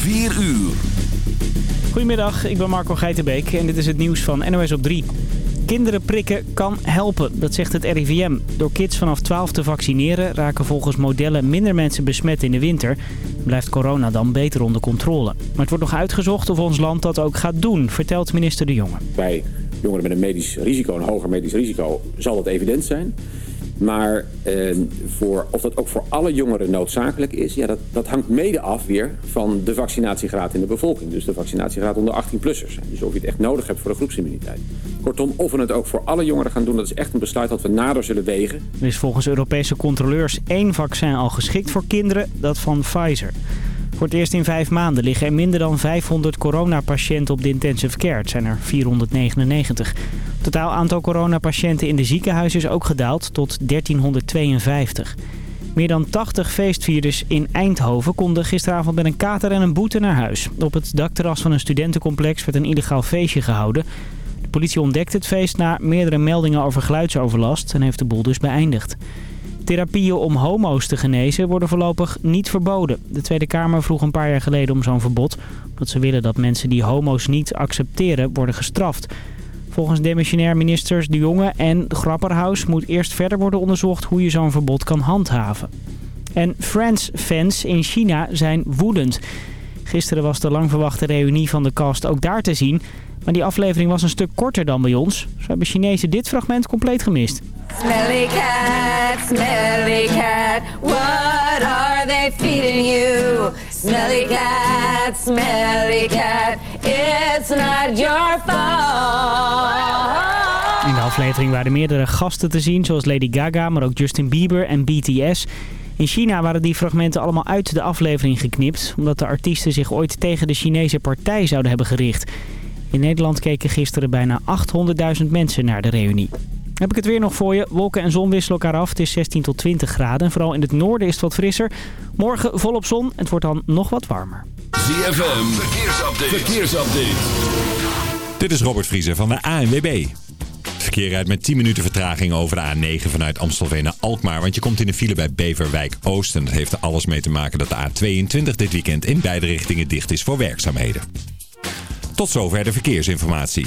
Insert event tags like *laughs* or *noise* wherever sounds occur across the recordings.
4 uur. Goedemiddag, ik ben Marco Geitenbeek en dit is het nieuws van NOS op 3. Kinderen prikken kan helpen, dat zegt het RIVM. Door kids vanaf 12 te vaccineren raken volgens modellen minder mensen besmet in de winter. Blijft corona dan beter onder controle. Maar het wordt nog uitgezocht of ons land dat ook gaat doen, vertelt minister De Jonge. Bij jongeren met een medisch risico, een hoger medisch risico, zal dat evident zijn. Maar eh, voor, of dat ook voor alle jongeren noodzakelijk is, ja, dat, dat hangt mede af weer van de vaccinatiegraad in de bevolking. Dus de vaccinatiegraad onder 18-plussers. Dus of je het echt nodig hebt voor de groepsimmuniteit. Kortom, of we het ook voor alle jongeren gaan doen, dat is echt een besluit dat we nader zullen wegen. Er is volgens Europese controleurs één vaccin al geschikt voor kinderen, dat van Pfizer. Voor het eerst in vijf maanden liggen er minder dan 500 coronapatiënten op de intensive care. Het zijn er 499. Het totaal aantal coronapatiënten in de ziekenhuizen is ook gedaald tot 1352. Meer dan 80 feestvierders in Eindhoven konden gisteravond met een kater en een boete naar huis. Op het dakterras van een studentencomplex werd een illegaal feestje gehouden. De politie ontdekte het feest na meerdere meldingen over geluidsoverlast en heeft de boel dus beëindigd. Therapieën om homo's te genezen worden voorlopig niet verboden. De Tweede Kamer vroeg een paar jaar geleden om zo'n verbod. Omdat ze willen dat mensen die homo's niet accepteren worden gestraft. Volgens demissionair ministers De Jonge en Grapperhaus moet eerst verder worden onderzocht hoe je zo'n verbod kan handhaven. En Friends-fans in China zijn woedend. Gisteren was de lang verwachte reunie van de cast ook daar te zien. Maar die aflevering was een stuk korter dan bij ons. Zo hebben Chinezen dit fragment compleet gemist. Smelly cat, smelly cat, what are they feeding you? Smelly cat, smelly cat, it's not your fault. In de aflevering waren meerdere gasten te zien, zoals Lady Gaga, maar ook Justin Bieber en BTS. In China waren die fragmenten allemaal uit de aflevering geknipt... omdat de artiesten zich ooit tegen de Chinese partij zouden hebben gericht. In Nederland keken gisteren bijna 800.000 mensen naar de reunie. Heb ik het weer nog voor je. Wolken en zon wisselen elkaar af. Het is 16 tot 20 graden. En vooral in het noorden is het wat frisser. Morgen volop zon. Het wordt dan nog wat warmer. ZFM, verkeersupdate. verkeersupdate. Dit is Robert Vriezer van de ANWB. Het verkeer rijdt met 10 minuten vertraging over de A9 vanuit Amstelveen naar Alkmaar. Want je komt in de file bij Beverwijk Oost. En dat heeft er alles mee te maken dat de A22 dit weekend in beide richtingen dicht is voor werkzaamheden. Tot zover de verkeersinformatie.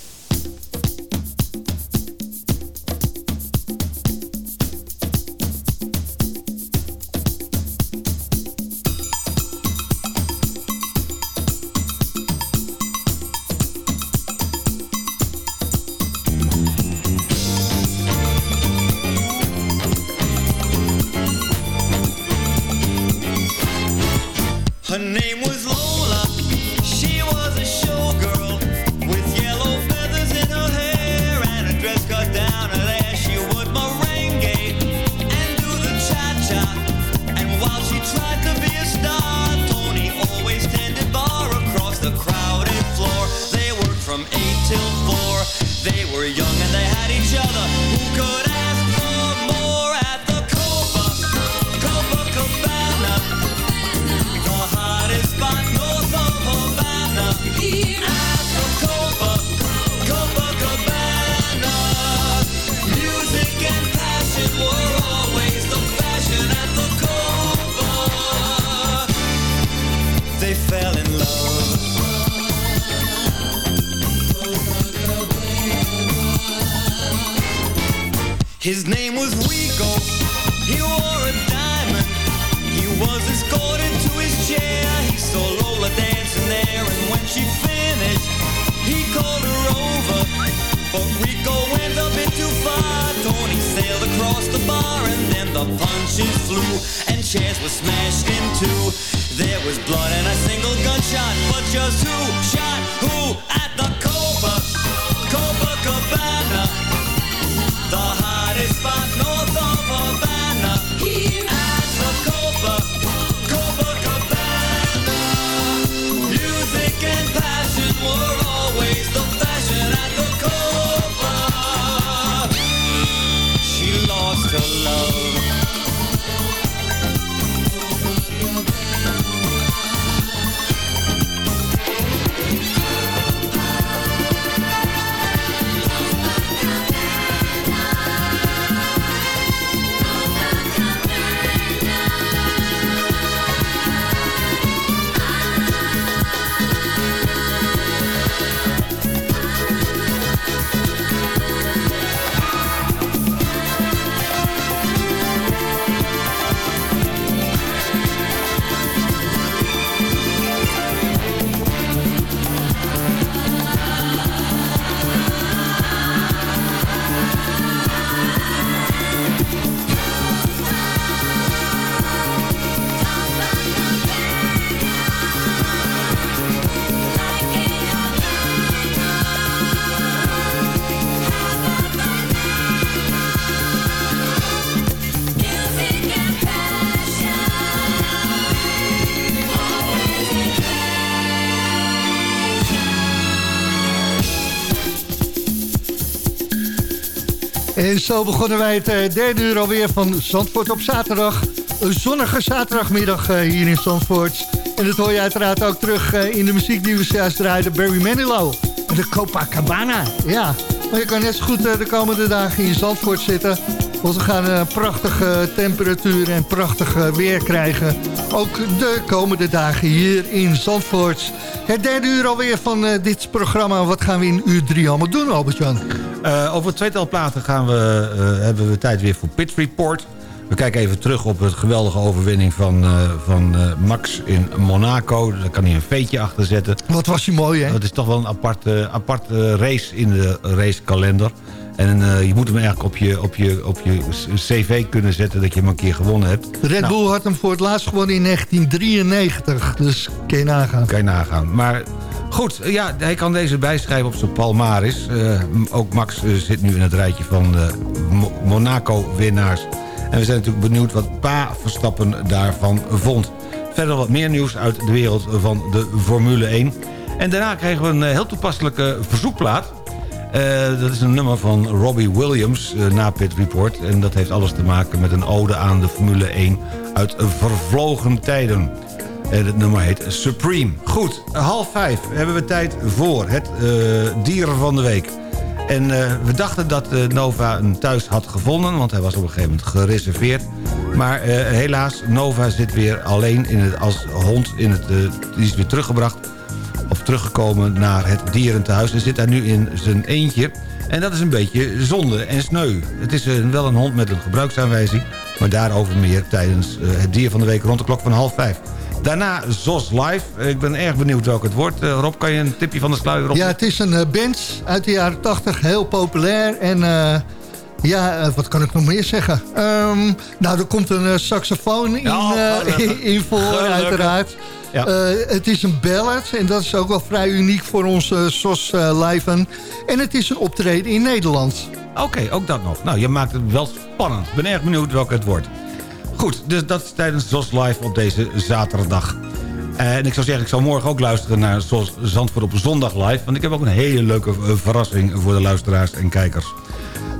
En zo begonnen wij het eh, derde uur alweer van Zandvoort op zaterdag. Een zonnige zaterdagmiddag eh, hier in Zandvoort. En dat hoor je uiteraard ook terug eh, in de muziek die we juist draaiden. Barry Manilow. De Copacabana. Ja, maar je kan net zo goed de komende dagen in Zandvoort zitten. Want we gaan een prachtige temperatuur en prachtig weer krijgen. Ook de komende dagen hier in Zandvoort. Het derde uur alweer van dit programma. Wat gaan we in uur drie allemaal doen, Albert-Jan? Eh, over het tweetal platen gaan we, eh, hebben we tijd weer voor Pit Report. We kijken even terug op het geweldige overwinning van, eh, van Max in Monaco. Daar kan hij een veetje achter zetten. Wat was je mooi, hè? Dat is toch wel een aparte, aparte race in de racekalender. En je moet hem eigenlijk op je, op, je, op je cv kunnen zetten dat je hem een keer gewonnen hebt. Red Nou, Bull had hem voor het laatst gewonnen in *laughs* 1993. Dus kun je nagaan. Kan je nagaan. Maar goed, eh, ja, hij kan deze bijschrijven op zijn palmaris. Eh, ook Max eh, zit nu in het rijtje van Monaco-winnaars. En we zijn natuurlijk benieuwd wat Pa Verstappen daarvan vond. Verder wat meer nieuws uit de wereld van de Formule 1. En daarna kregen we een heel toepasselijke verzoekplaat. Dat is een nummer van Robbie Williams na Pit Report. En dat heeft alles te maken met een ode aan de Formule 1 uit vervlogen tijden. En het nummer heet Supreme. Goed, half vijf hebben we tijd voor het eh dieren van de week. En eh, we dachten dat eh, Nova een thuis had gevonden... want hij was op een gegeven moment gereserveerd. Maar eh, helaas, Nova zit weer alleen in het, als hond. In het, eh, die is weer teruggebracht of teruggekomen naar het dierentehuis... en zit daar nu in zijn eentje. En dat is een beetje zonde en sneu. Het is eh, wel een hond met een gebruiksaanwijzing... maar daarover meer tijdens eh, het dier van de week rond de klok van half vijf. Daarna ZOS Live. Ik ben erg benieuwd welk het wordt. Eh, Rob, kan je een tipje van de sluier op? Ja, het is een eh, band uit de jaren 80, heel populair. En eh, ja, wat kan ik nog meer zeggen? Ehm, nou, er komt een saxofoon in, Ja, gelukkig. *laughs* in voor, Gelukkig. uiteraard. Ja. Het is een ballad en dat is ook wel vrij uniek voor onze SOS Liven. En het is een optreden in Nederland. Oké, ook dat nog. Nou, je maakt het wel spannend. Ik ben erg benieuwd welke het wordt. Goed, dus dat is tijdens ZOS Live op deze zaterdag. En ik zou zeggen, ik zal morgen ook luisteren naar ZOS Zandvoort op zondag live. Want ik heb ook een hele leuke eh, verrassing voor de luisteraars en kijkers.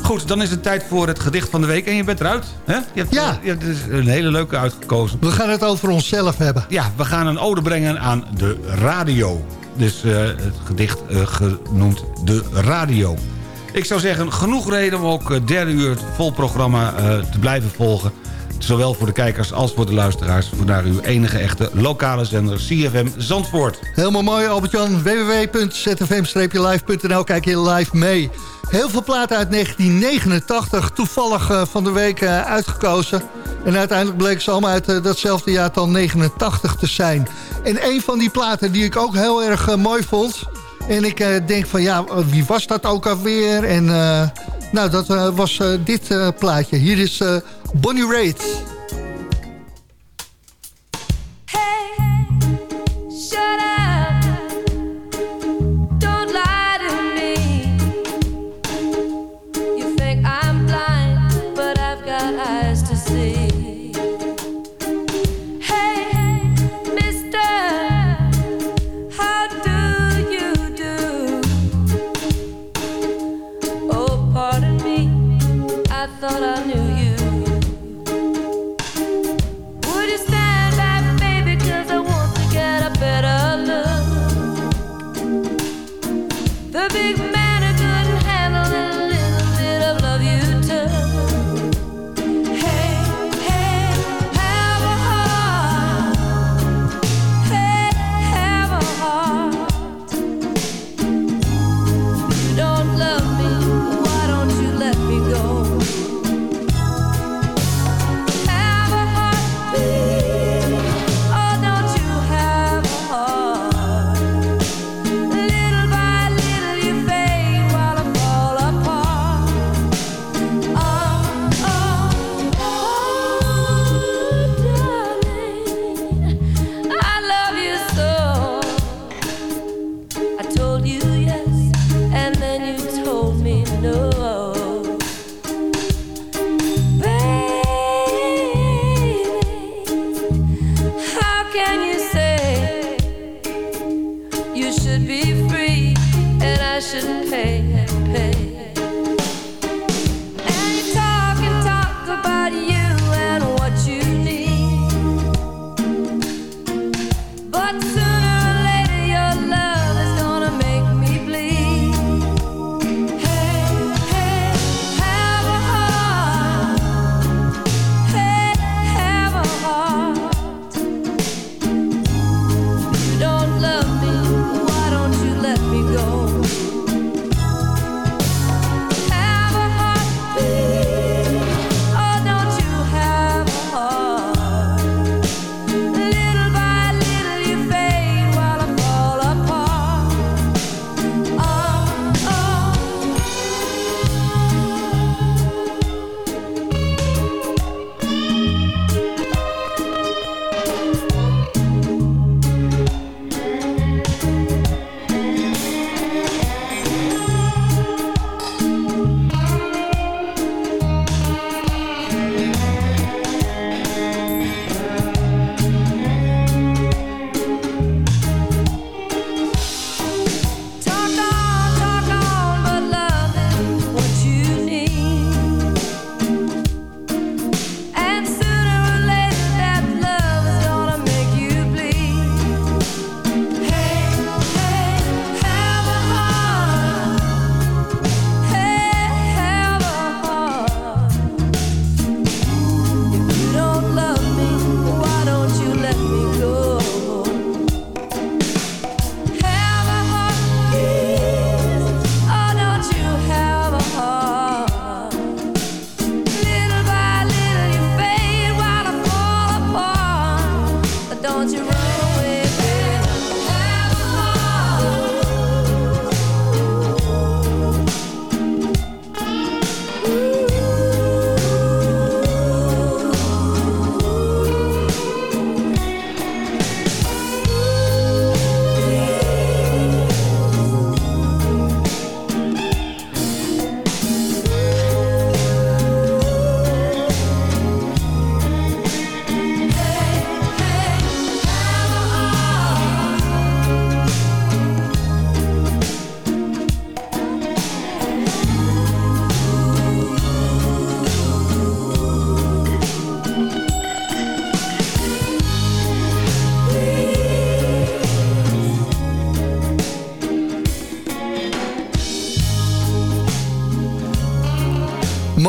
Goed, dan is het tijd voor het gedicht van de week. En je bent eruit, hè? Je hebt, Ja. eh, je hebt dus een hele leuke uitgekozen. We gaan het over onszelf hebben. Ja, we gaan een ode brengen aan de radio. Dus eh, het gedicht eh, genoemd De Radio. Ik zou zeggen, genoeg reden om ook eh, derde uur het vol programma eh, te blijven volgen. Zowel voor de kijkers als voor de luisteraars. Voor naar uw enige echte lokale zender CFM Zandvoort. Helemaal mooi Albert-Jan. www.zfm-live.nl Kijk je live mee. Heel veel platen uit 1989. Toevallig eh, van de week eh, uitgekozen. En uiteindelijk bleek ze allemaal uit uh, datzelfde jaartal 89 te zijn. En een van die platen die ik ook heel erg mooi vond... En ik denk van ja, wie was dat ook alweer? En nou, dat was dit plaatje. Hier is... Bonnie Raitt.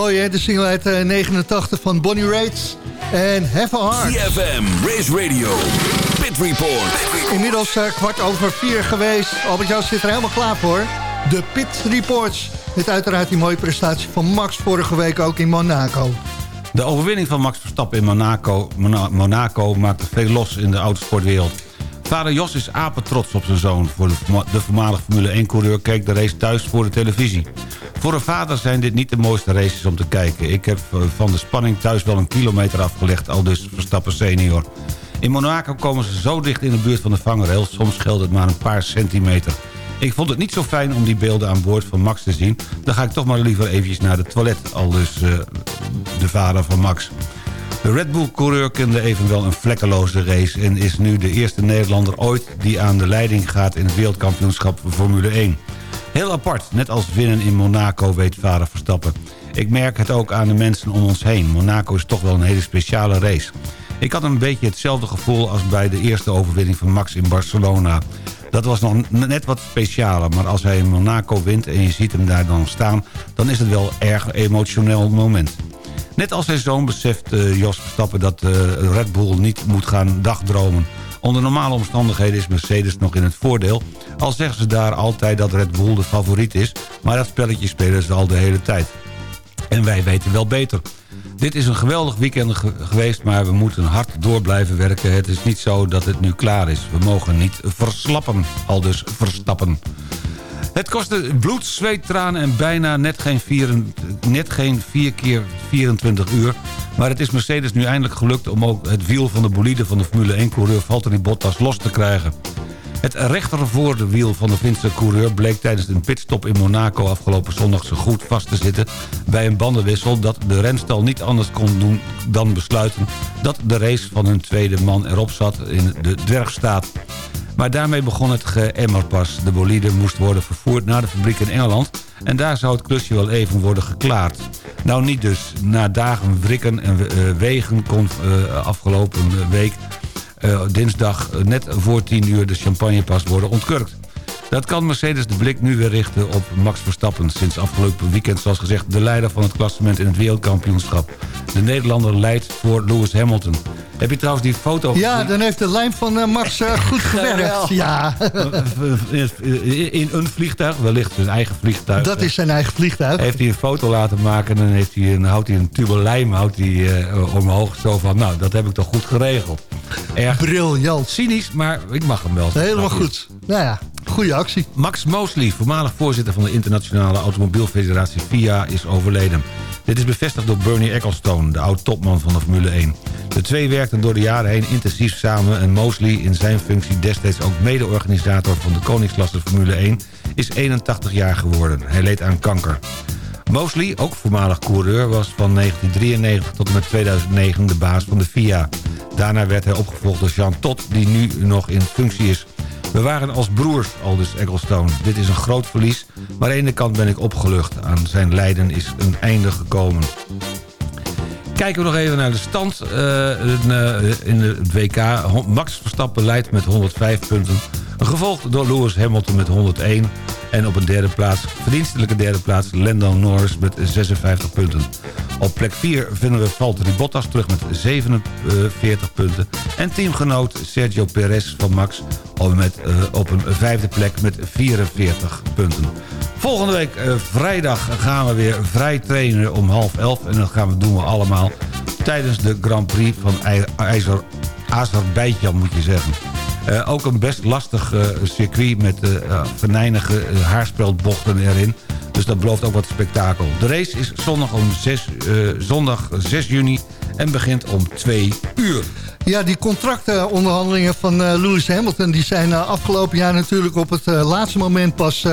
mooi hè, de single uit eh, uh, 89 van Bonnie Raids. en Have a Heart. CFM, Race Radio, Pit Report. Inmiddels uh, kwart over vier geweest. Albert Jans zit er helemaal klaar voor. De Pit Reports. Dit uiteraard die mooie prestatie van Max vorige week ook in Monaco. De overwinning van Max Verstappen in Monaco, Monaco maakte veel los in de autosportwereld. Vader Jos is apetrots op zijn zoon. Voor de voormalige Formule 1-coureur keek de race thuis voor de televisie. Voor een vader zijn dit niet de mooiste races om te kijken. Ik heb eh, van de spanning thuis wel een kilometer afgelegd, al dus Verstappen senior. In Monaco komen ze zo dicht in de buurt van de vangrail... soms scheelt het maar een paar centimeter. Ik vond het niet zo fijn om die beelden aan boord van Max te zien. Dan ga ik toch maar liever eventjes naar de toilet, al dus eh, de vader van Max. De Red Bull-coureur kende evenwel een vlekkeloze race... en is nu de eerste Nederlander ooit die aan de leiding gaat... in het wereldkampioenschap Formule 1. Heel apart, net als winnen in Monaco, weet vader Verstappen. Ik merk het ook aan de mensen om ons heen. Monaco is toch wel een hele speciale race. Ik had een beetje hetzelfde gevoel als bij de eerste overwinning van Max in Barcelona. Dat was nog net wat specialer, maar als hij in Monaco wint... en je ziet hem daar dan staan, dan is het wel een erg emotioneel moment. Net als zijn zoon beseft eh, Jos Verstappen dat eh, Red Bull niet moet gaan dagdromen. Onder normale omstandigheden is Mercedes nog in het voordeel... al zeggen ze daar altijd dat Red Bull de favoriet is... maar dat spelletje spelen ze al de hele tijd. En wij weten wel beter. Dit is een geweldig weekend ge- geweest, maar we moeten hard door blijven werken. Het is niet zo dat het nu klaar is. We mogen niet verslappen, al dus verstappen. Het kostte bloed, zweet, tranen en bijna net geen, vier, net geen 4 keer 24 uur. Maar het is Mercedes nu eindelijk gelukt om ook het wiel van de bolide van de Formule 1-coureur Valtteri Bottas los te krijgen. Het rechtervoorwiel van de Finse coureur bleek tijdens een pitstop in Monaco afgelopen zondag zo goed vast te zitten bij een bandenwissel dat de renstal niet anders kon doen dan besluiten dat de race van hun tweede man erop zat in de dwergstaat. Maar daarmee begon het geëmmer pas. De bolide moest worden vervoerd naar de fabriek in Engeland... en daar zou het klusje wel even worden geklaard. Nou niet dus. Na dagen wrikken en eh, wegen kon eh, afgelopen week... eh, dinsdag net voor 10 uur de champagnepas worden ontkurkt. Dat kan Mercedes de blik nu weer richten op Max Verstappen. Sinds afgelopen weekend, zoals gezegd, de leider van het klassement in het wereldkampioenschap. De Nederlander leidt voor Lewis Hamilton. Heb je trouwens die foto Ja, dan heeft de lijn van eh, Max eh, *laughs* goed gewerkt. Ja, in een vliegtuig, wellicht zijn eigen vliegtuig. dat is zijn eigen vliegtuig. Heeft hij een foto laten maken en dan heeft hij een, houdt hij een tube lijm houdt hij, eh, omhoog. Zo van, nou, dat heb ik toch goed geregeld. Erg Briljant. cynisch, maar ik mag hem wel. Helemaal goed. Nou ja, goede Max Mosley, voormalig voorzitter van de Internationale Automobielfederatie FIA, is overleden. Dit is bevestigd door Bernie Ecclestone, de oud-topman van de Formule 1. De twee werkten door de jaren heen intensief samen... en Mosley, in zijn functie destijds ook mede-organisator van de koningsklasse Formule 1... is 81 jaar geworden. Hij leed aan kanker. Mosley, ook voormalig coureur, was van 1993 tot en met 2009 de baas van de FIA. Daarna werd hij opgevolgd door Jean Todt, die nu nog in functie is. We waren als broers, aldus Ecclestone. Dit is een groot verlies, maar aan de ene kant ben ik opgelucht. Aan zijn lijden is een einde gekomen. Kijken we nog even naar de stand eh, in, eh, in het WK. Max Verstappen leidt met 105 punten. Gevolgd door Lewis Hamilton met 101. En op een derde plaats, verdienstelijke derde plaats... Lando Norris met 56 punten. Op plek 4 vinden we Valtteri Bottas terug met 47 punten. En teamgenoot Sergio Perez van Max op, met, eh, op een vijfde plek met 44 punten. Volgende week eh, vrijdag gaan we weer vrij trainen om half elf. En dat gaan we, doen we allemaal tijdens de Grand Prix van IJ- IJzer, Azerbeidzjan moet je zeggen. Eh, ook een best lastig eh, circuit met eh, venijnige haarspeldbochten erin. Dus dat belooft ook wat spektakel. De race is zondag, om 6, eh, zondag 6 juni en begint om 2 uur. Ja, die contractonderhandelingen van eh, Lewis Hamilton... die zijn eh, afgelopen jaar natuurlijk op het eh, laatste moment pas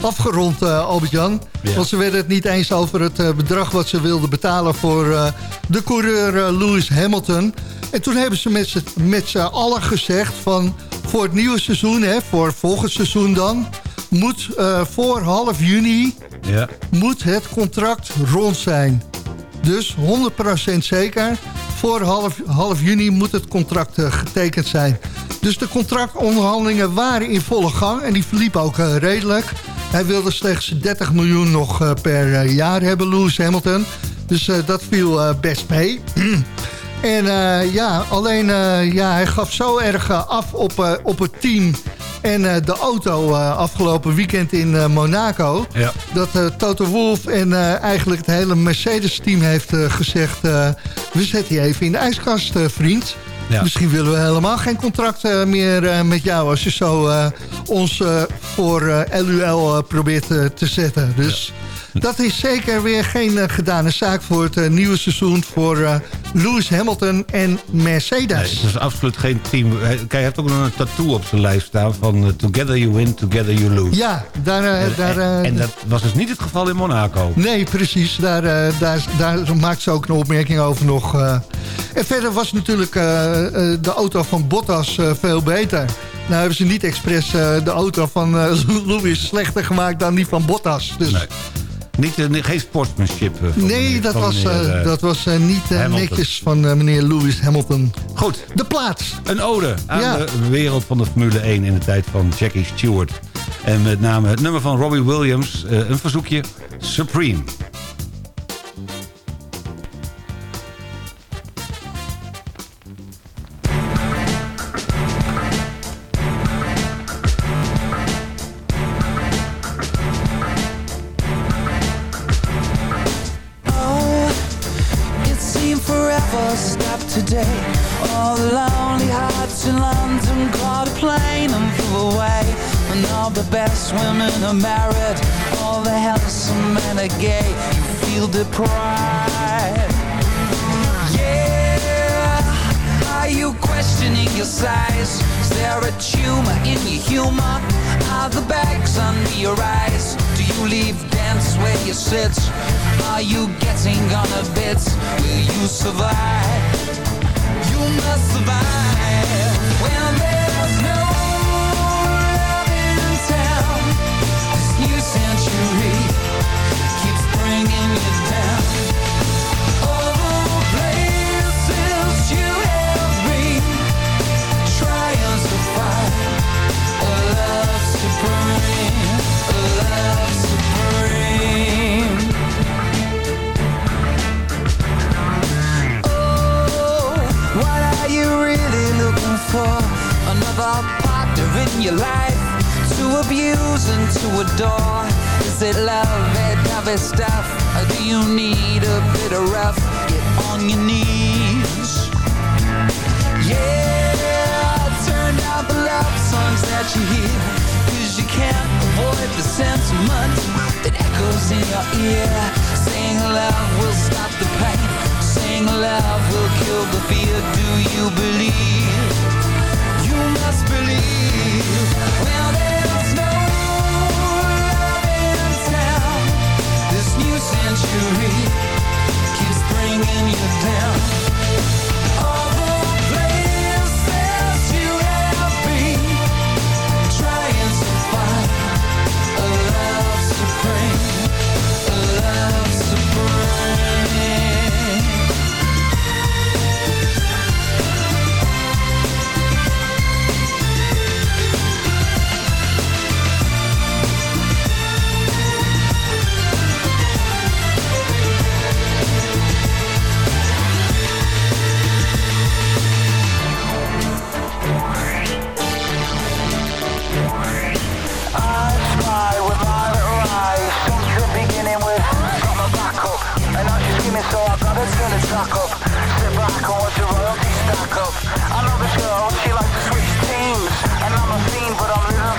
afgerond, Albert-Jan. Ja. Want ze werden het niet eens over het bedrag wat ze wilden betalen... voor de coureur Lewis Hamilton. En toen hebben ze met z'n- met z'n allen gezegd van... voor het nieuwe seizoen, hè, voor volgend seizoen dan... moet voor half juni Ja. moet het contract rond zijn. Dus 100% zeker. Voor half, half juni moet het contract eh, getekend zijn. Dus de contractonderhandelingen waren in volle gang. En die verliepen ook eh, redelijk. Hij wilde slechts 30 miljoen nog eh, per jaar hebben, Lewis Hamilton. Dus dat viel best mee. *clears throat* En ja, alleen ja, hij gaf zo erg af op, op het team en eh, de auto eh, afgelopen weekend in eh, Monaco. Ja. Dat Toto Wolff en eigenlijk het hele Mercedes-team heeft gezegd... we zetten je even in de ijskast, vriend. Ja. Misschien willen we helemaal geen contract meer met jou... als je zo ons voor LUL probeert te zetten. Dus dat is zeker weer geen eh, gedane zaak voor het eh, nieuwe seizoen... voor eh, Lewis Hamilton en Mercedes. Nee, het is absoluut geen team. Kijk, hij heeft ook nog een tattoo op zijn lijf staan van... Together you win, together you lose. Ja, daar... daar en, en dat was dus niet het geval in Monaco. Nee, precies. Daar, daar, daar maakt ze ook een opmerking over nog. En verder was natuurlijk de auto van Bottas veel beter. Nou hebben ze niet expres de auto van *laughs* Lewis slechter gemaakt dan die van Bottas. Dus Nee. Niet, eh, nee, geen sportsmanship. eh, nee, meneer- dat was, eh, eh, dat was eh, niet eh, netjes van eh, meneer Lewis Hamilton. Goed, De plaats. een ode aan Ja. de wereld van de Formule 1 in de tijd van Jackie Stewart. En met name het nummer van Robbie Williams, eh, een verzoekje, Supreme. It love, that dovey stuff, or do you need a bit of rough? Get on your knees. Yeah, turn down the love songs that you hear. Cause you can't avoid the sentiment that echoes in your ear. Saying love will stop the pain. Saying love will kill the fear. Do you believe? You must believe. Well, century keeps bringing you down. The track up. Sit back and watch the royalty stack up. I know this girl, she likes to switch teams. And I'm a fiend, but I'm living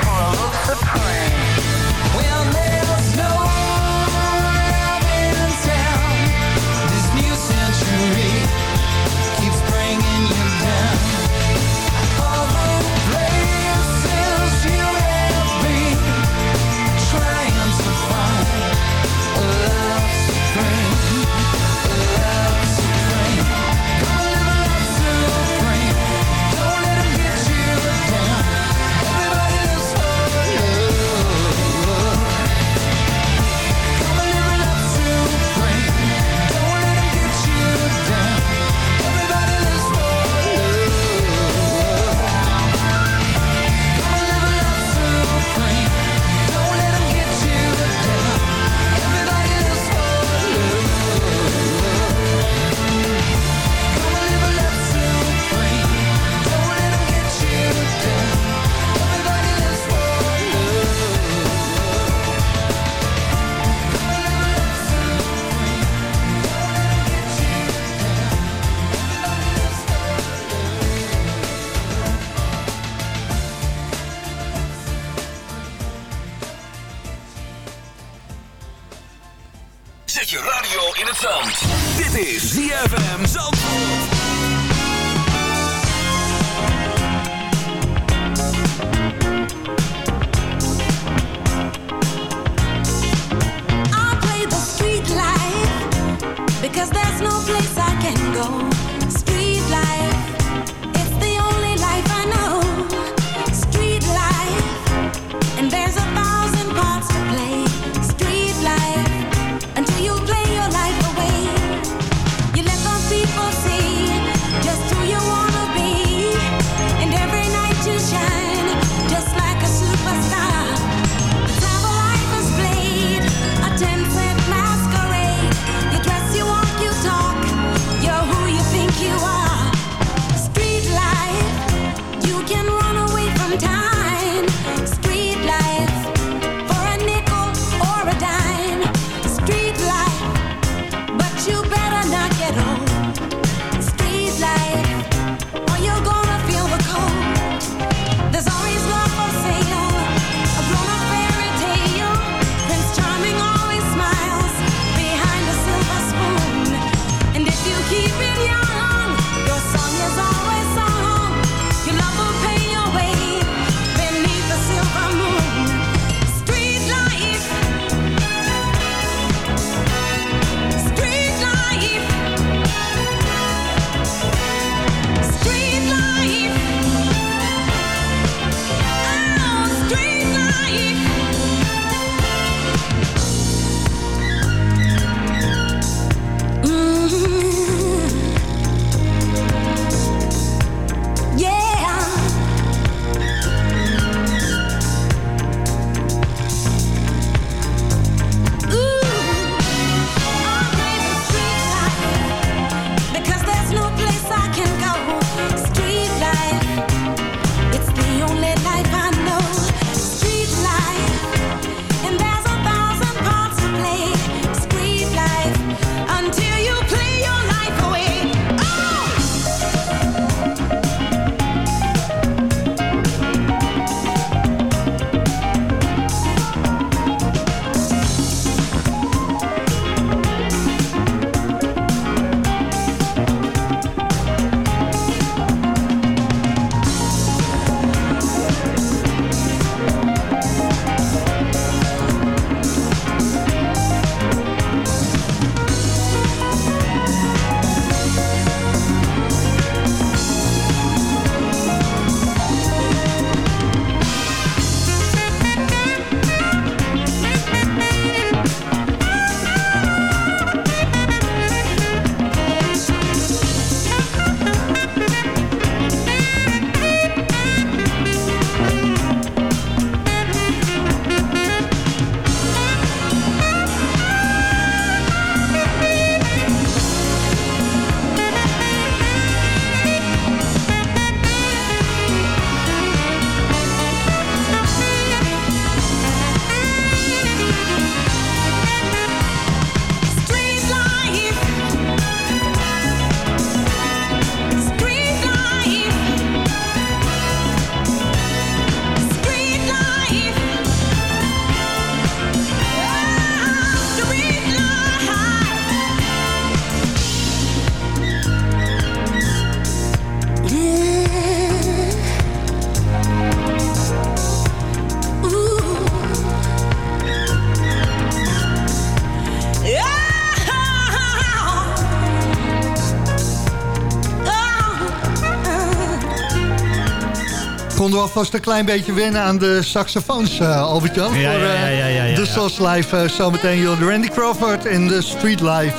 alvast een klein beetje wennen aan de saxofoons, eh Albert-Jan. Ja, voor ja, eh, ja, ja, ja, ja. de SOS Live. eh, zometeen joh, Randy Crawford en de Street Life.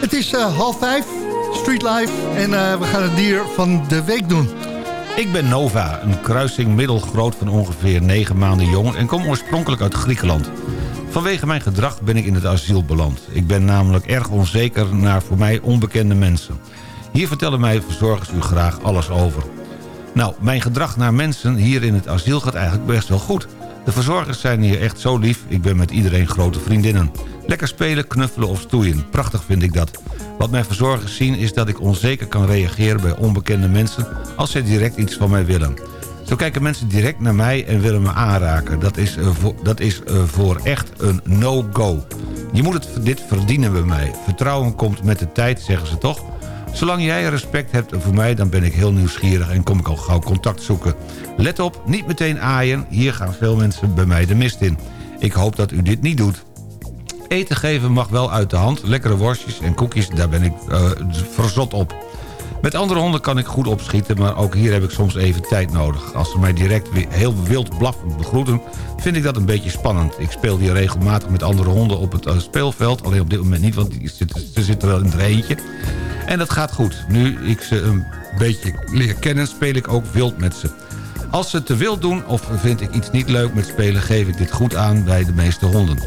Het is eh, half vijf, Street Life. En eh, we gaan het dier van de week doen. Ik ben Nova, een kruising middelgroot van ongeveer 9 maanden jong... en kom oorspronkelijk uit Griekenland. Vanwege mijn gedrag ben ik in het asiel beland. Ik ben namelijk erg onzeker naar voor mij onbekende mensen. Hier vertellen mij verzorgers u graag alles over. Nou, mijn gedrag naar mensen hier in het asiel gaat eigenlijk best wel goed. De verzorgers zijn hier echt zo lief, ik ben met iedereen grote vriendinnen. Lekker spelen, knuffelen of stoeien, prachtig vind ik dat. Wat mijn verzorgers zien is dat ik onzeker kan reageren bij onbekende mensen... als zij direct iets van mij willen. Zo kijken mensen direct naar mij en willen me aanraken. Dat is, eh, voor, dat is eh, voor echt een no-go. Je moet het, dit verdienen bij mij. Vertrouwen komt met de tijd, zeggen ze toch? Zolang jij respect hebt voor mij, dan ben ik heel nieuwsgierig... en kom ik al gauw contact zoeken. Let op, niet meteen aaien. Hier gaan veel mensen bij mij de mist in. Ik hoop dat u dit niet doet. Eten geven mag wel uit de hand. Lekkere worstjes en koekjes, daar ben ik eh, verzot op. Met andere honden kan ik goed opschieten, maar ook hier heb ik soms even tijd nodig. Als ze mij direct heel wild blaffend begroeten, vind ik dat een beetje spannend. Ik speel hier regelmatig met andere honden op het eh, speelveld. Alleen op dit moment niet, want ze zitten wel in het eentje. En dat gaat goed. Nu ik ze een beetje leer kennen, speel ik ook wild met ze. Als ze te wild doen of vind ik iets niet leuk met spelen... geef ik dit goed aan bij de meeste honden.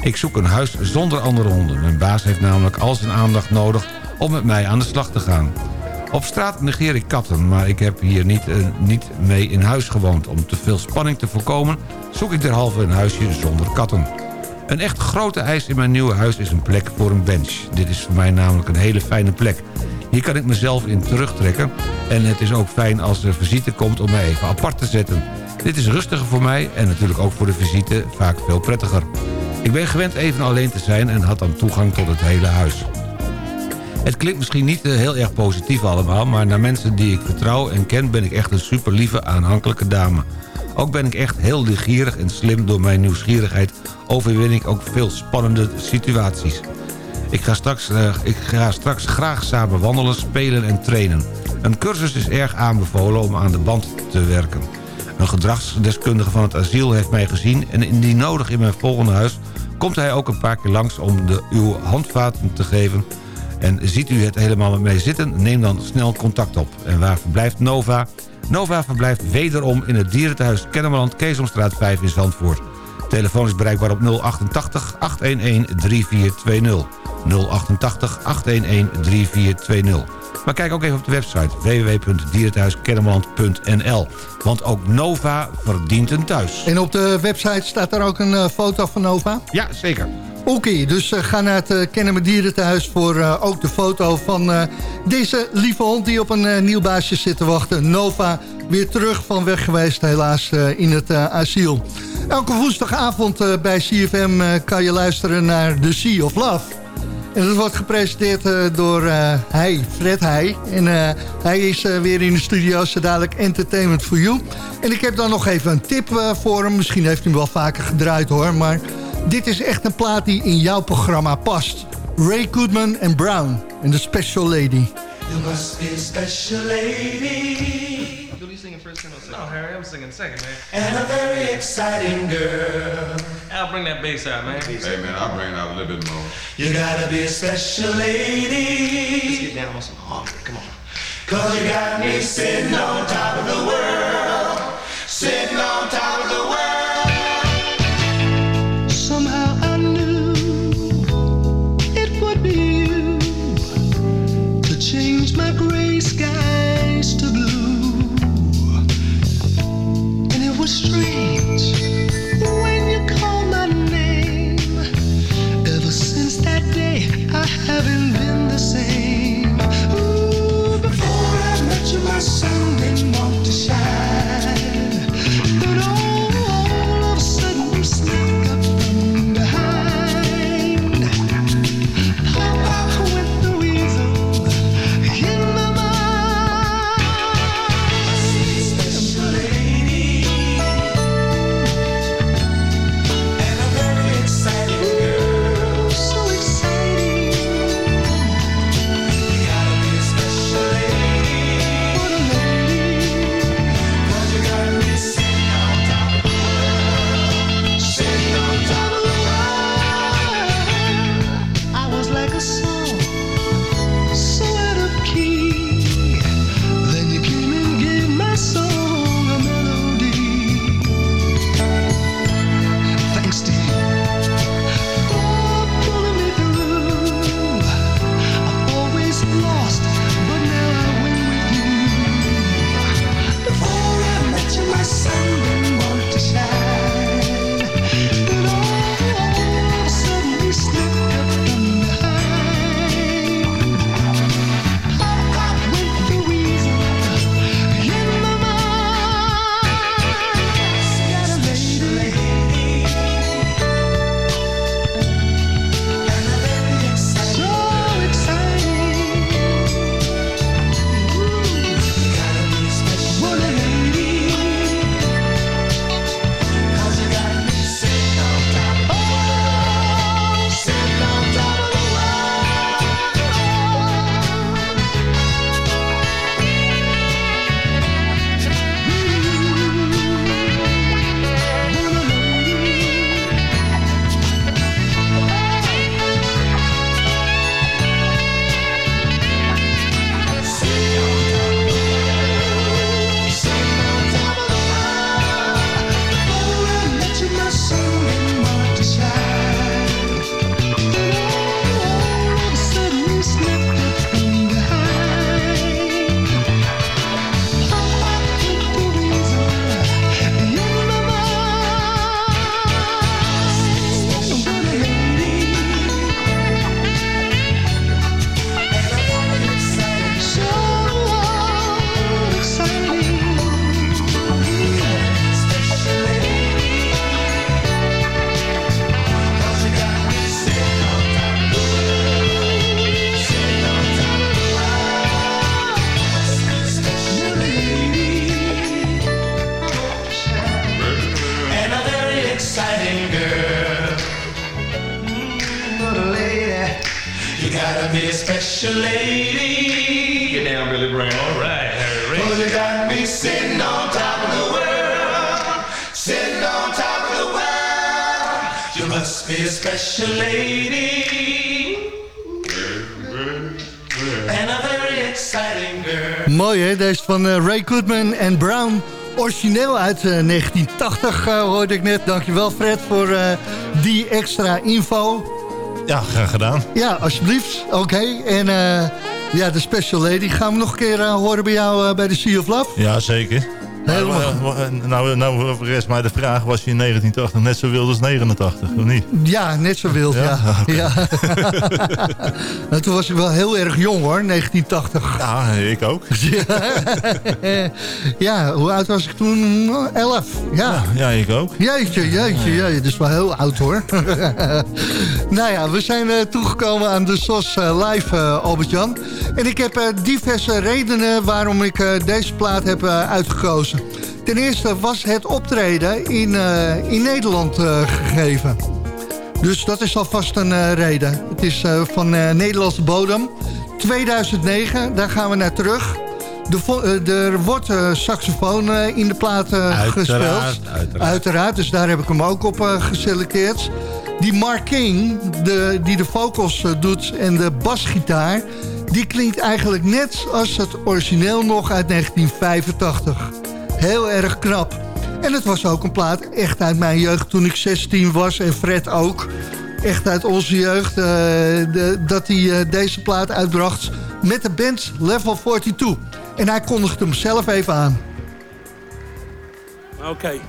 Ik zoek een huis zonder andere honden. Mijn baas heeft namelijk al zijn aandacht nodig om met mij aan de slag te gaan. Op straat negeer ik katten, maar ik heb hier niet, eh, niet mee in huis gewoond. Om te veel spanning te voorkomen zoek ik derhalve een huisje zonder katten. Een echt grote eis in mijn nieuwe huis is een plek voor een bench. Dit is voor mij namelijk een hele fijne plek. Hier kan ik mezelf in terugtrekken. En het is ook fijn als er visite komt om mij even apart te zetten. Dit is rustiger voor mij en natuurlijk ook voor de visite vaak veel prettiger. Ik ben gewend even alleen te zijn en had dan toegang tot het hele huis. Het klinkt misschien niet eh, heel erg positief allemaal... maar naar mensen die ik vertrouw en ken... ben ik echt een super lieve, aanhankelijke dame. Ook ben ik echt heel liegierig en slim door mijn nieuwsgierigheid... overwin ik ook veel spannende situaties. Ik ga, straks, eh, ik ga straks graag samen wandelen, spelen en trainen. Een cursus is erg aanbevolen om aan de band te werken. Een gedragsdeskundige van het asiel heeft mij gezien... en indien nodig in mijn volgende huis... komt hij ook een paar keer langs om de, uw handvaten te geven... En ziet u het helemaal met mij zitten? Neem dan snel contact op. En waar verblijft Nova? Nova verblijft wederom in het dierenthuis Kennemerland... Keesomstraat 5 in Zandvoort. Telefoon is bereikbaar op 088 811 3420. 088 811 3420. Maar kijk ook even op de website www.dierenthuiskennemerland.nl. Want ook Nova verdient een thuis. En op de website staat er ook een eh, foto van Nova? Ja, zeker. Oké, dus eh, ga naar het uh, Kennemer Dierenthuis voor eh, ook de foto van eh, deze lieve hond die op een eh, nieuw baasje zit te wachten. Nova, weer terug van weg geweest helaas eh, in het eh, asiel. Elke woensdagavond eh, bij CFM eh, kan je luisteren naar The Sea of Love. En dat wordt gepresenteerd eh, door eh, hij, Fred Heij. En eh, hij is eh, weer in de studio, zo dadelijk Entertainment for You. En ik heb dan nog even een tip eh, voor hem. Misschien heeft hij hem wel vaker gedraaid hoor, maar... Dit is echt een plaat die in jouw programma past. Ray Goodman en Brown en The Special Lady. You must be a special lady. You'll be singing first and second. No, Harry, I'm singing second, man. And a very exciting girl. I'll bring that bass out, man. Hey man, I'll bring it out a little bit more. You gotta be a special lady. Let's get down on some harmony. Come on. Cause you got me sitting on top of the world. Sitting on top of the world. En Brown. Origineel uit eh, 1980 eh, hoorde ik net. Dankjewel Fred voor eh, die extra info. Ja, graag gedaan. Ja, alsjeblieft. Oké. En eh, ja, de Special Lady gaan we nog een keer eh, horen bij jou eh, bij de Sea of Love. Ja, zeker. Helemaal. Maar, eh, nou, nou rest mij de vraag, was je in 1980 net zo wild als 89, of niet? Ja, net zo wild, ja. ja. *laughs* Nou, toen was ik wel heel erg jong hoor, 1980. Ja, ik ook. *laughs* ja, hoe oud was ik toen? 11. Ja. Ja, ik ook. Jeetje, jeetje, jeetje. Dat is wel heel oud hoor. *laughs* nou ja, we zijn eh, toegekomen aan de SOS eh, Live, eh, Albert-Jan. En ik heb eh, diverse redenen waarom ik eh, deze plaat heb eh, uitgekozen. Ten eerste was het optreden in, eh, in Nederland eh, gegeven. Dus dat is alvast een eh, reden. Het is van Nederlandse bodem. 2009, daar gaan we naar terug. De er wordt saxofoon in de plaat Uiteraard, gespeeld. uiteraard. Uiteraard, dus daar heb ik hem ook op geselecteerd. Die Mark King, de, die de vocals doet en de basgitaar... die klinkt eigenlijk net als het origineel nog uit 1985. Heel erg knap. En het was ook een plaat echt uit mijn jeugd toen ik 16 was en Fred ook. Echt uit onze jeugd eh, de- dat hij eh, deze plaat uitbracht met de band Level 42. En hij kondigde hem zelf even aan. Okay.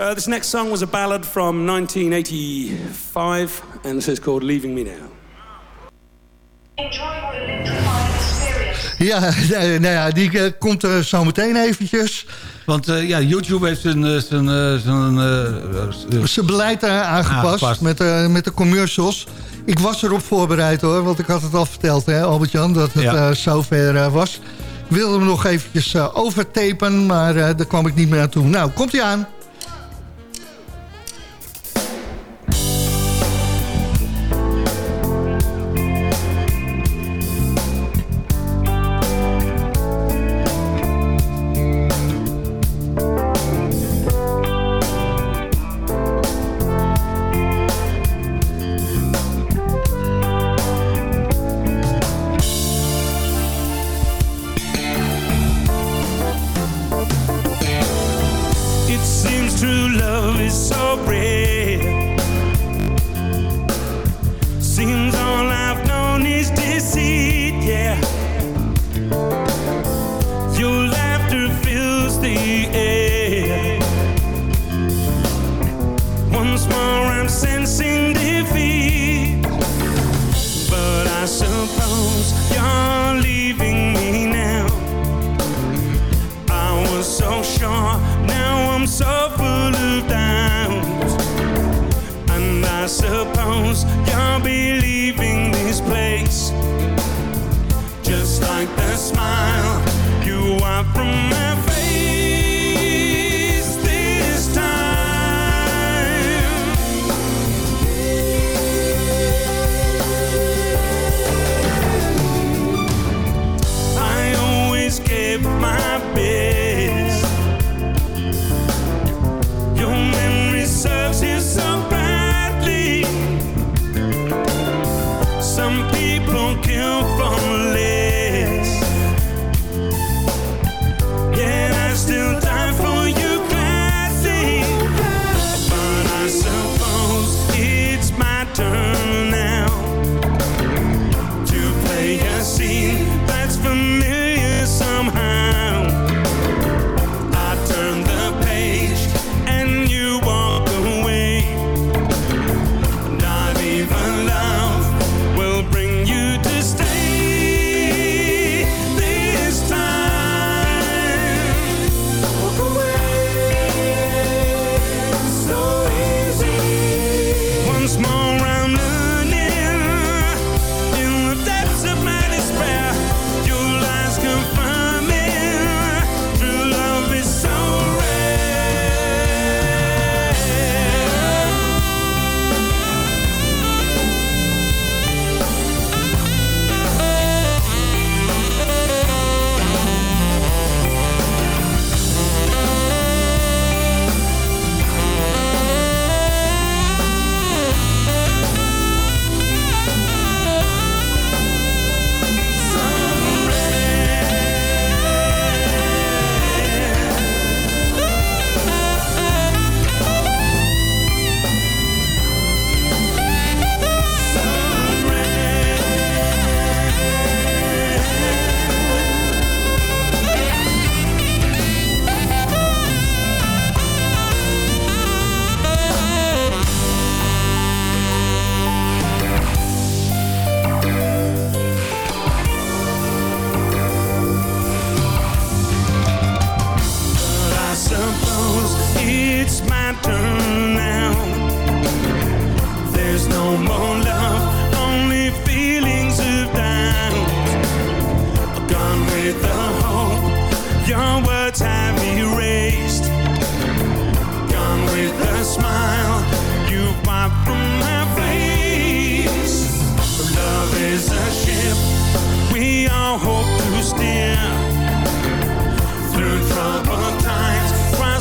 Uh, this next song was a ballad from 1985, and this is called Leaving Me Now. Ja, *laughs* nou ja, die eh, komt er zo meteen eventjes. Want eh, ja, YouTube heeft zijn, eh, zijn, zijn Zijn beleid aangepast, Aangepast. Met, eh, met de commercials. Ik was erop voorbereid hoor, want ik had het al verteld, Albert-Jan, dat het Ja. zover was. Ik wilde hem nog eventjes overtapen, maar daar kwam ik niet meer naartoe. Nou, komt hij aan.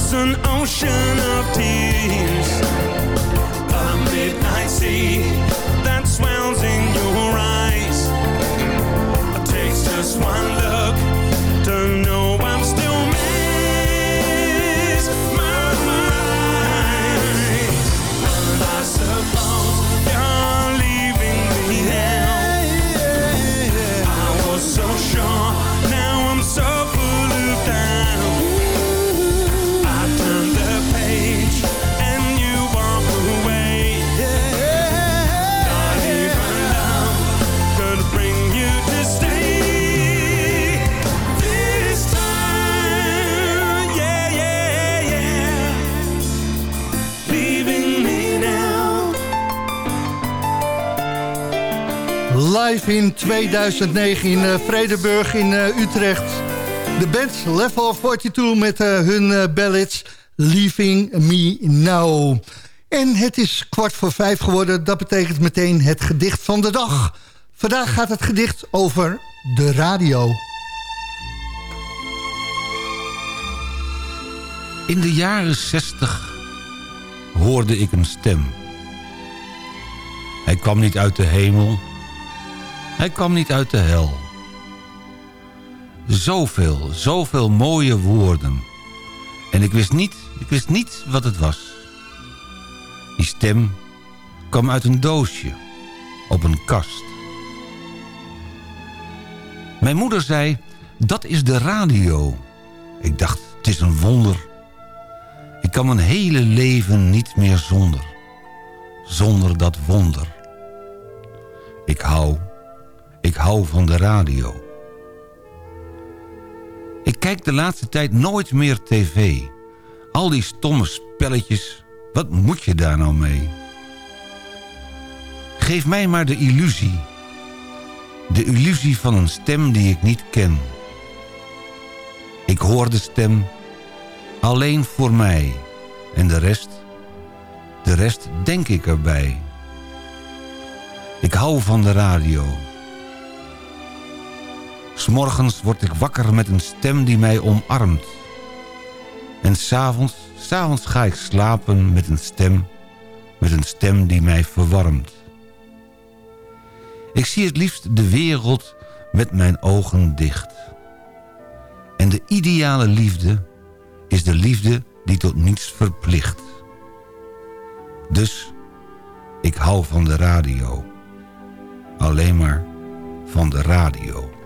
Cross an ocean of tears. A midnight sea that swells in your eyes. Takes just one In 2009 in eh, Vredenburg in eh, Utrecht. De band Level 42 met eh, hun ballads Leaving Me Now. En het is kwart voor vijf geworden. Dat betekent meteen het gedicht van de dag. Vandaag gaat het gedicht over de radio. In de jaren zestig hoorde ik een stem. Hij kwam niet uit de hemel. Hij kwam niet uit de hel. Zoveel, zoveel mooie woorden. En ik wist niet, ik wist niet wat het was. Die stem kwam uit een doosje op een kast. Mijn moeder zei, dat is de radio. Ik dacht, het is een wonder. Ik kan mijn hele leven niet meer zonder. Zonder dat wonder. Ik hou, ik hou van de radio. Ik kijk de laatste tijd nooit meer tv. Al die stomme spelletjes, wat moet je daar nou mee? Geef mij maar de illusie. De illusie van een stem die ik niet ken. Ik hoor de stem alleen voor mij. En de rest, de rest denk ik erbij. Ik hou van de radio. S'morgens word ik wakker met een stem die mij omarmt. En s'avonds, s'avonds ga ik slapen met een stem, met een stem die mij verwarmt. Ik zie het liefst de wereld met mijn ogen dicht. En de ideale liefde is de liefde die tot niets verplicht. Dus, ik hou van de radio. Alleen maar van de radio.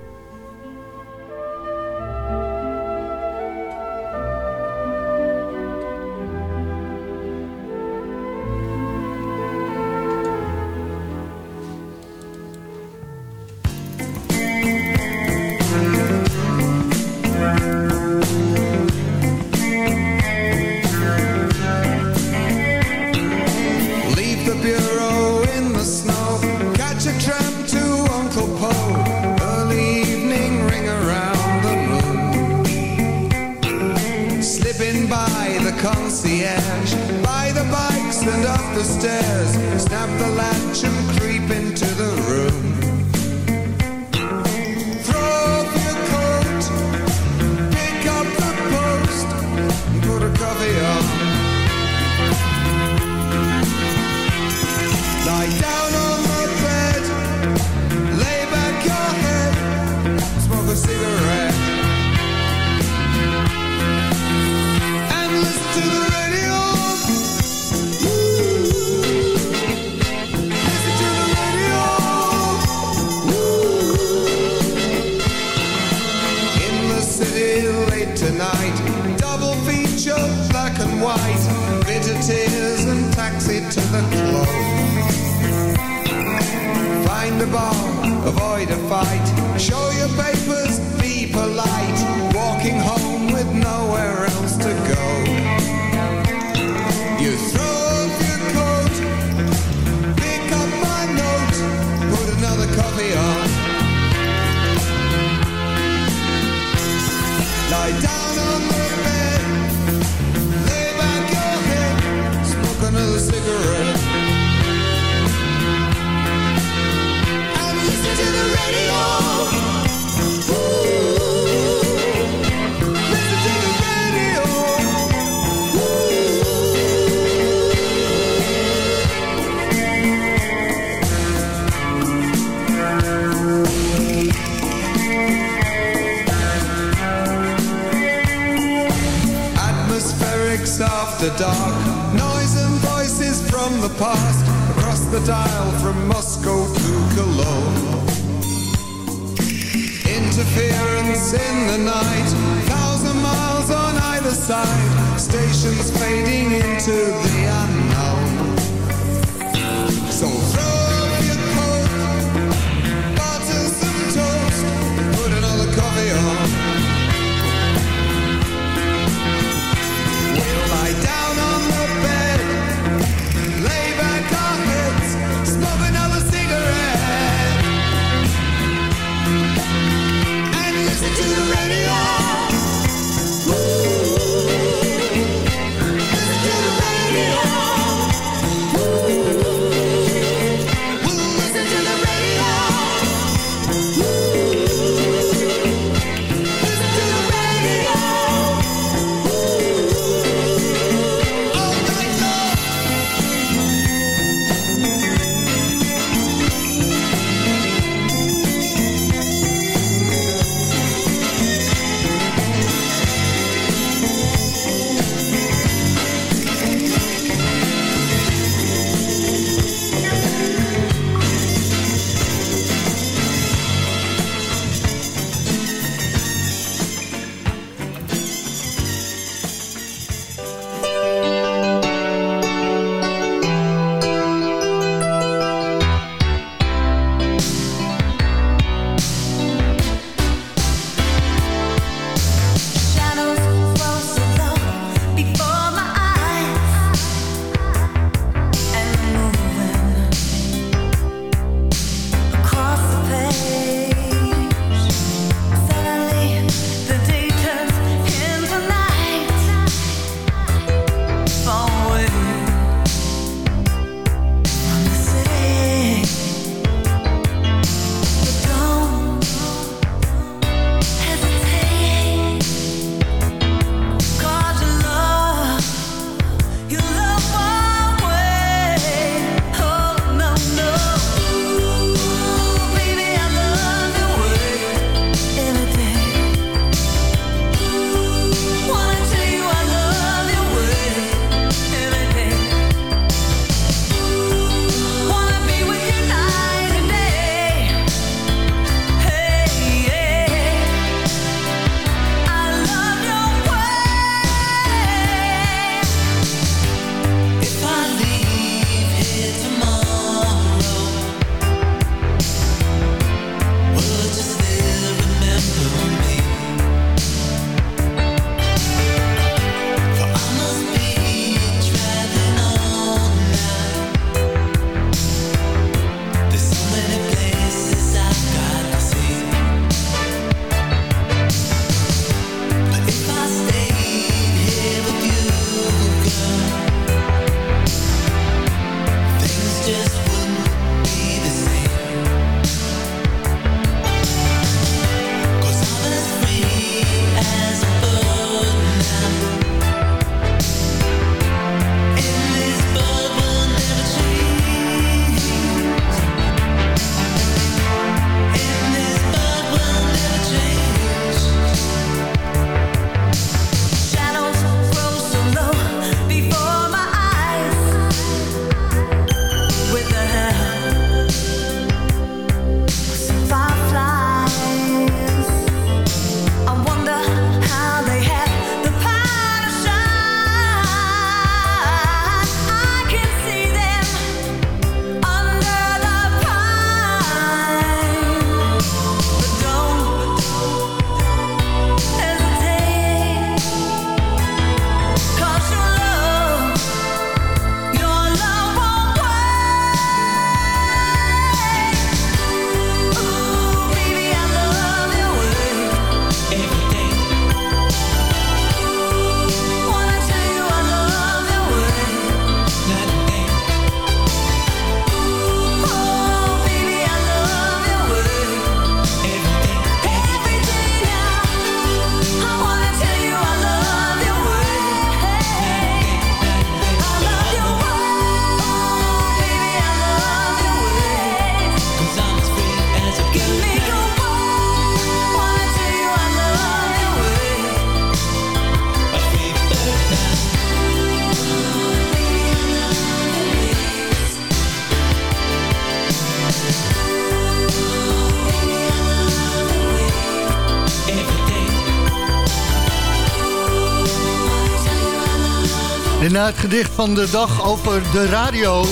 Gedicht van de dag over de radio...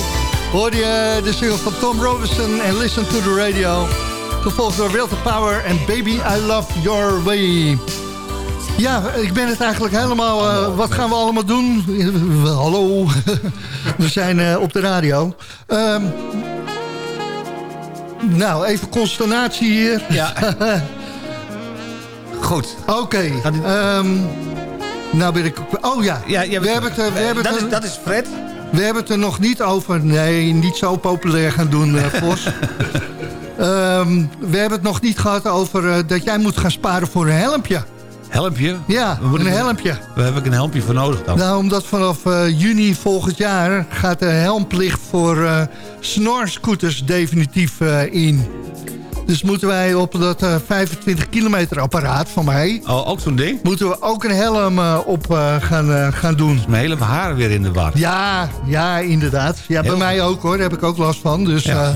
hoorde je de single van Tom Robinson en Listen to the Radio. Gevolgd door Will to Power en Baby I Love Your Way. Ja, ik ben het eigenlijk helemaal... eh, wat gaan we allemaal doen? *laughs* Hallo, *laughs* we zijn eh, op de radio. Ehm, nou, even consternatie hier. Ja. *laughs* Goed. Oké. Nou ben ik... Oh ja, Ja, we hebben het, eh, we hebben dat, het, is, dat is Fred. we hebben het er nog niet over. Nee, niet zo populair gaan doen, eh, *laughs* Vos. Ehm, we hebben het nog niet gehad over eh, dat jij moet gaan sparen voor een helmpje. Helmpje? Ja, een ik- helmpje. Waar heb ik een helmpje voor nodig dan? Nou, omdat vanaf eh, juni volgend jaar gaat de helmplicht voor eh snorscooters definitief eh, in. Dus moeten wij op dat eh, 25 kilometer apparaat van mij... Oh, ook zo'n ding? Moeten we ook een helm eh, op eh, gaan, eh, gaan doen. Mijn hele haar weer in de war. Ja, ja, inderdaad. Ja, bij mij ook hoor, daar heb ik ook last van. Dus ja,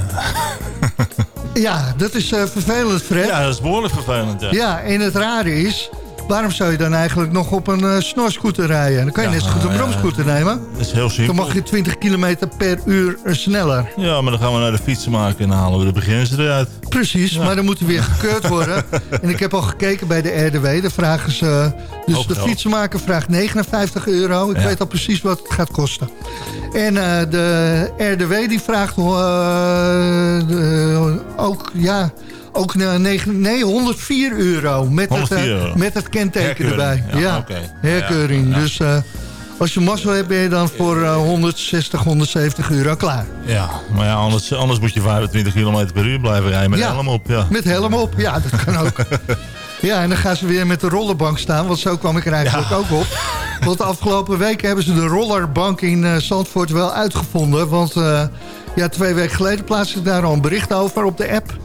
*laughs* ja dat is eh, vervelend, Fred. Ja, dat is behoorlijk vervelend. Ja. Ja, en het rare is... waarom zou je dan eigenlijk nog op een eh snorscooter rijden? Dan kan je Ja, net zo goed een ja, bromscooter nemen. Dat is heel simpel. Dan mag je 20 kilometer per uur eh, sneller. Ja, maar dan gaan we naar de fietsen maken en dan halen we de begrenzer eruit. Precies, maar dan moet hij weer gekeurd worden. *laughs* en ik heb al gekeken bij de RDW. Dan vragen ze... Dus Hoop de geld. fietsenmaker vraagt 59 euro. Ik Ja. weet al precies wat het gaat kosten. En eh, de RDW die vraagt eh, ook... Ja, ook eh, negen- nee, 104 euro met, 104 het, eh, euro. met het kenteken Herkeuring, erbij. ja, herkeuring. Ja. Dus eh, als je mazzel hebt, ben je dan voor eh, 160, 170 euro klaar. Ja, maar ja, anders, anders moet je 25 km per uur blijven rijden met Ja. helm op. Ja. Met helm op, ja, dat kan ook. *laughs* Ja, en dan gaan ze weer met de rollerbank staan, want zo kwam ik er eigenlijk ook op. Want de afgelopen weken hebben ze de rollerbank in eh, Zandvoort wel uitgevonden. Want ja, twee weken geleden plaatste ik daar al een bericht over op de app.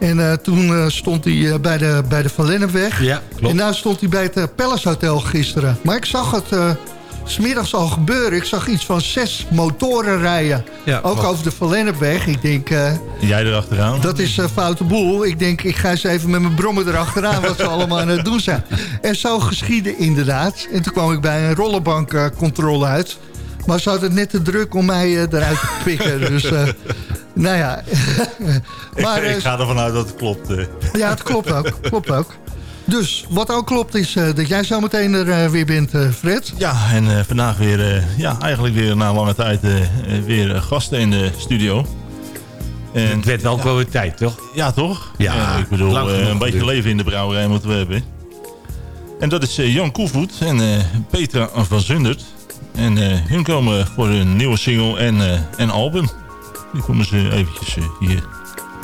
En eh, toen eh, stond hij eh, bij de, bij de Van Lennepweg. Ja, klopt. En nu stond hij bij het Palace Hotel gisteren. Maar ik zag het smiddags al gebeuren. Ik zag iets van zes motoren rijden. Ja, ook over de Van Lennepweg. Ik denk... Jij erachteraan. dat is een foute boel. Ik denk, ik ga eens even met mijn brommer erachteraan... wat ze allemaal aan het doen zijn. En zo geschiedde inderdaad. En toen kwam ik bij een rollerbankcontrole uit. Maar ze hadden het net te druk om mij eh, eruit te pikken. Dus, eh, nou ja. *laughs* maar, ik, eh, ik ga ervan uit dat het klopt. ja, het klopt ook. Klopt ook. Dus wat ook klopt is eh, dat jij zo meteen er weer bent, eh, Fred. Ja, en eh, vandaag weer, eh, ja, eigenlijk weer na lange tijd weer gasten in de studio. En, Het werd wel wel weer tijd, toch? ja, toch? Ja, ik bedoel, lang eh, genoeg een beetje leven in de brouwerij moeten we hebben. En dat is Jan Koevoet en eh, Petra van Zundert. En eh, hun komen voor een nieuwe single en, eh, en album. Die komen ze eventjes eh, hier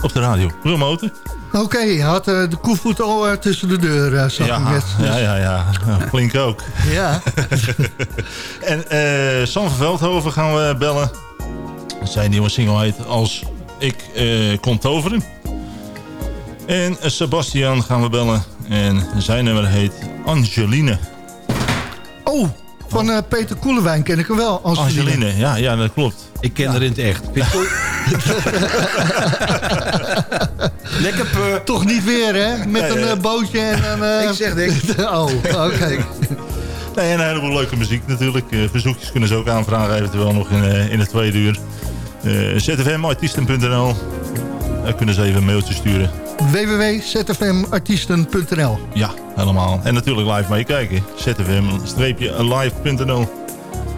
op de radio promoten. Oké, je had de koevoet al tussen de deur, eh, zag ik Ja, net. Dus, ja, ja, ja. ja. Flink ook. ja. *laughs* En eh Sam van Veldhoven gaan we bellen. Zijn nieuwe single heet Als ik eh, kon toveren. En Sebastian gaan we bellen. En zijn nummer heet Angeline. Oh, van eh, Peter Koelewijn ken ik hem wel. Angeline. Angeline, ja, ja dat klopt. Ik ken haar in het echt. *laughs* Lekker pur. Toch niet weer, hè? Met Nee, een eh, bootje en een... eh, Ik zeg niks. *laughs* oh, oké. Nee, en een heleboel leuke muziek natuurlijk. Eh, verzoekjes kunnen ze ook aanvragen eventueel nog in, eh, in het tweede uur. Eh zfmartiesten.nl Daar kunnen ze even een mailtje sturen. www.zfmartiesten.nl Ja, helemaal. En natuurlijk live meekijken. zfm-live.nl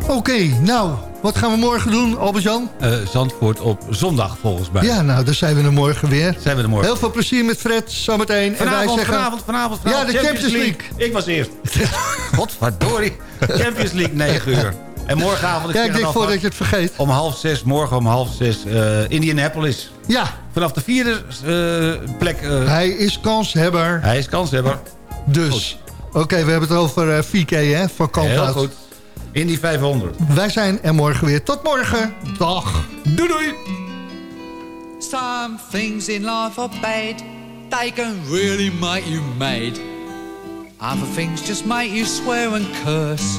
Oké, nou, wat gaan we morgen doen, Albert-Jan? Eh, Zandvoort op zondag volgens mij. Ja, nou, dan zijn we er morgen weer. Zijn we er morgen. Heel veel plezier met Fred, zometeen. en wij Vanavond, zeggen... vanavond, vanavond, Ja, vanavond. de Champions League. Ik was eerst. *laughs* Godverdorie. Champions League, 9 uur. En morgenavond... Ja, zeg ik denk voordat je het vergeet. Om half zes, morgen om half zes, eh, Indianapolis. Ja, Vanaf de vierde eh, plek. eh, hij is kanshebber, hij is kanshebber. dus... Oké, we hebben het over eh, VK, hè, van Heel Kamphout. goed. Indy 500. Wij zijn er morgen weer. Tot morgen. Dag. Doei doei. Some things in life are bad. They can really make you mad. Other things just make you swear and curse.